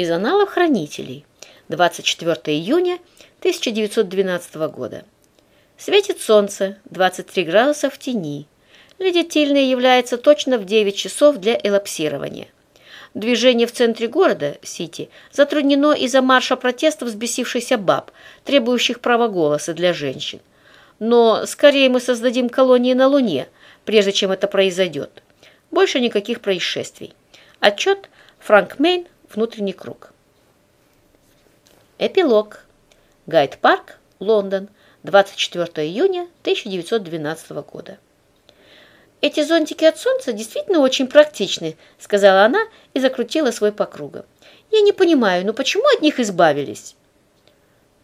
Из аналов хранителей. 24 июня 1912 года. Светит солнце, 23 градуса в тени. Леди Тильная является точно в 9 часов для элапсирования. Движение в центре города, Сити, затруднено из-за марша протестов взбесившихся баб, требующих права голоса для женщин. Но скорее мы создадим колонии на Луне, прежде чем это произойдет. Больше никаких происшествий. Отчет Франк Мейн «Внутренний круг». Эпилог. Гайд-парк, Лондон, 24 июня 1912 года. «Эти зонтики от солнца действительно очень практичны», — сказала она и закрутила свой по кругу. «Я не понимаю, но почему от них избавились?»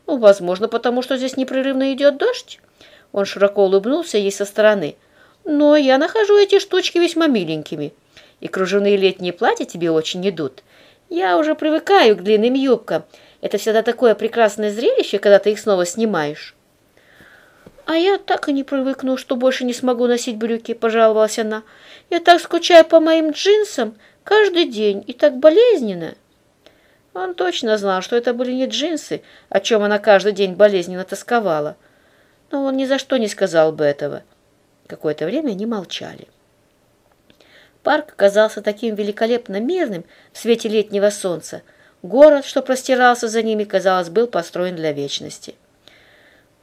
«Ну, возможно, потому что здесь непрерывно идет дождь». Он широко улыбнулся ей со стороны. «Но я нахожу эти штучки весьма миленькими. И кружевные летние платья тебе очень идут. Я уже привыкаю к длинным юбкам. Это всегда такое прекрасное зрелище, когда ты их снова снимаешь». «А я так и не привыкну, что больше не смогу носить брюки», – пожаловалась она. «Я так скучаю по моим джинсам каждый день и так болезненно». Он точно знал, что это были не джинсы, о чем она каждый день болезненно тосковала. Но он ни за что не сказал бы этого. Какое-то время они молчали. Парк казался таким великолепно мирным в свете летнего солнца. Город, что простирался за ними, казалось, был построен для вечности.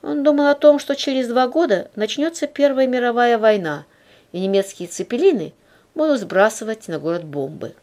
Он думал о том, что через два года начнется Первая мировая война, и немецкие цепелины будут сбрасывать на город бомбы.